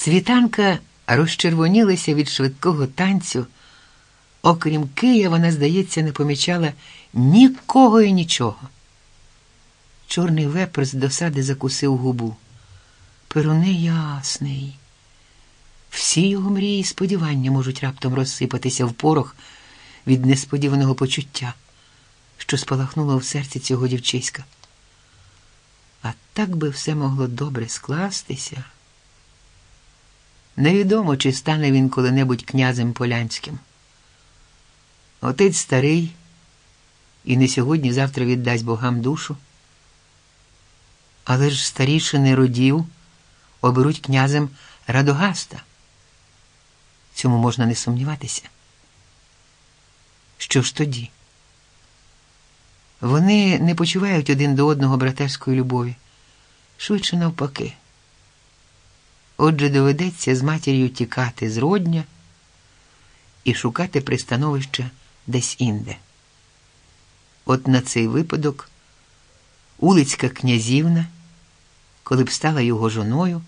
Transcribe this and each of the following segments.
Цвітанка розчервонілася від швидкого танцю. Окрім Кия, вона, здається, не помічала нікого і нічого. Чорний вепр з досади закусив губу. Перуне ясний. Всі його мрії і сподівання можуть раптом розсипатися в порох від несподіваного почуття, що спалахнуло в серці цього дівчиська. А так би все могло добре скластися. Невідомо, чи стане він коли-небудь князем полянським. Отець старий і не сьогодні, завтра віддасть богам душу. Але ж старішини родів оберуть князем Радогаста. Цьому можна не сумніватися. Що ж тоді? Вони не почувають один до одного братерської любові, швидше навпаки. Отже, доведеться з матір'ю тікати з родня і шукати пристановище десь інде. От на цей випадок улицька князівна, коли б стала його жоною,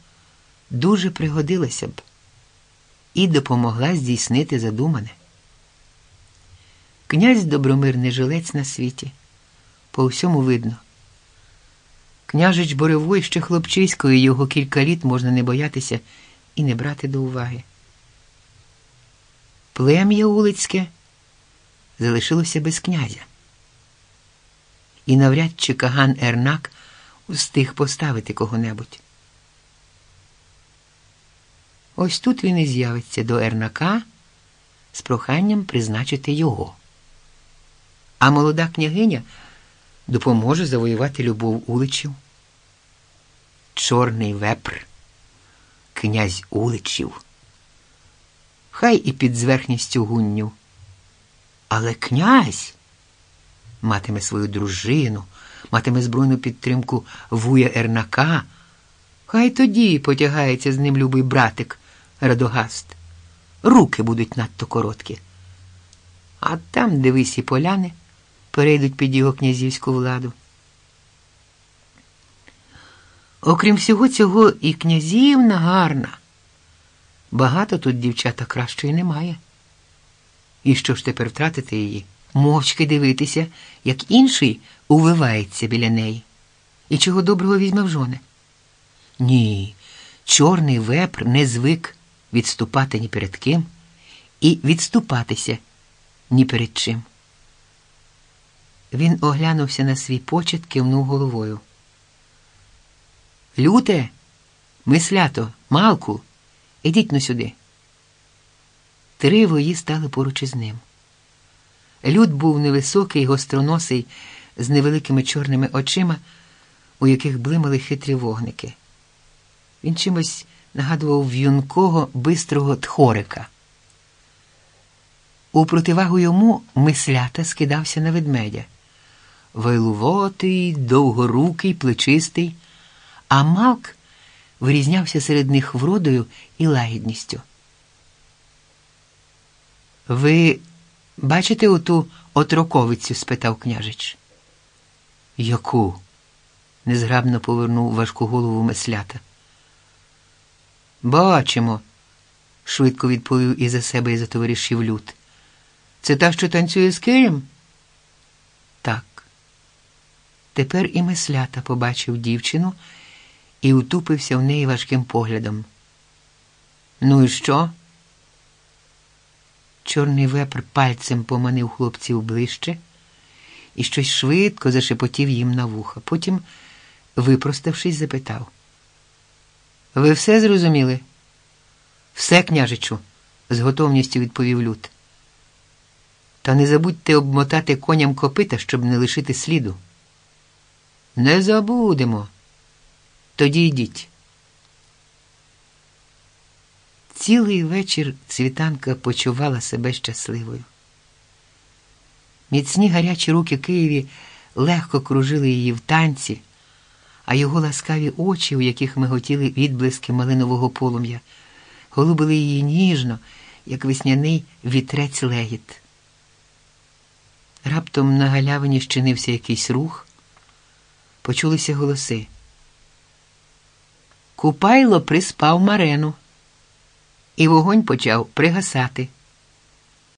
дуже пригодилася б і допомогла здійснити задумане. Князь Добромир не жилець на світі, по всьому видно. Княжич Боревой ще хлопчисько, і його кілька літ можна не боятися і не брати до уваги. Плем'я Улицьке залишилося без князя. І навряд чи Каган Ернак встиг поставити кого-небудь. Ось тут він і з'явиться до Ернака з проханням призначити його. А молода княгиня допоможе завоювати любов уличів. Чорний вепр, князь уличів. Хай і під зверхністю гунню. Але князь матиме свою дружину, матиме збройну підтримку вуя Ернака. Хай тоді потягається з ним любий братик Радогаст. Руки будуть надто короткі. А там, дивись, і поляни перейдуть під його князівську владу. Окрім всього цього, і князівна гарна. Багато тут дівчата кращої немає. І що ж тепер втратити її? Мовчки дивитися, як інший увивається біля неї. І чого доброго візьме в жони? Ні, чорний вепр не звик відступати ні перед ким і відступатися ні перед чим. Він оглянувся на свій почет, кивнув головою. Люте, мислято, малку, ідіть но сюди. Три вої стали поруч із ним. Люд був невисокий, гостроносий, з невеликими чорними очима, у яких блимали хитрі вогники. Він чимось нагадував в'юнкого бистрого тхорика. У противагу йому мислята скидався на ведмедя. Вайлувотий, довгорукий, плечистий, а Малк вирізнявся серед них вродою і лагідністю. Ви бачите оту отроковицю? спитав княжич. Яку? незграбно повернув важку голову меслята. Бачимо, швидко відповів і за себе і за товаришів люд. Це та, що танцює з Києм? Так. Тепер і меслята побачив дівчину і утупився в неї важким поглядом. Ну і що? Чорний вепр пальцем поманив хлопців ближче і щось швидко зашепотів їм на вуха. Потім, випроставшись, запитав. Ви все зрозуміли? Все, княжичу, з готовністю відповів люд. Та не забудьте обмотати коням копита, щоб не лишити сліду. Не забудемо. Тоді йдіть. Цілий вечір цвітанка почувала себе щасливою. Міцні гарячі руки Києві легко кружили її в танці, а його ласкаві очі, у яких миготіли відблиски малинового полум'я, голубили її ніжно, як весняний вітрець легіт. Раптом на галявині щинився якийсь рух, почулися голоси. Купайло приспав марену, і вогонь почав пригасати.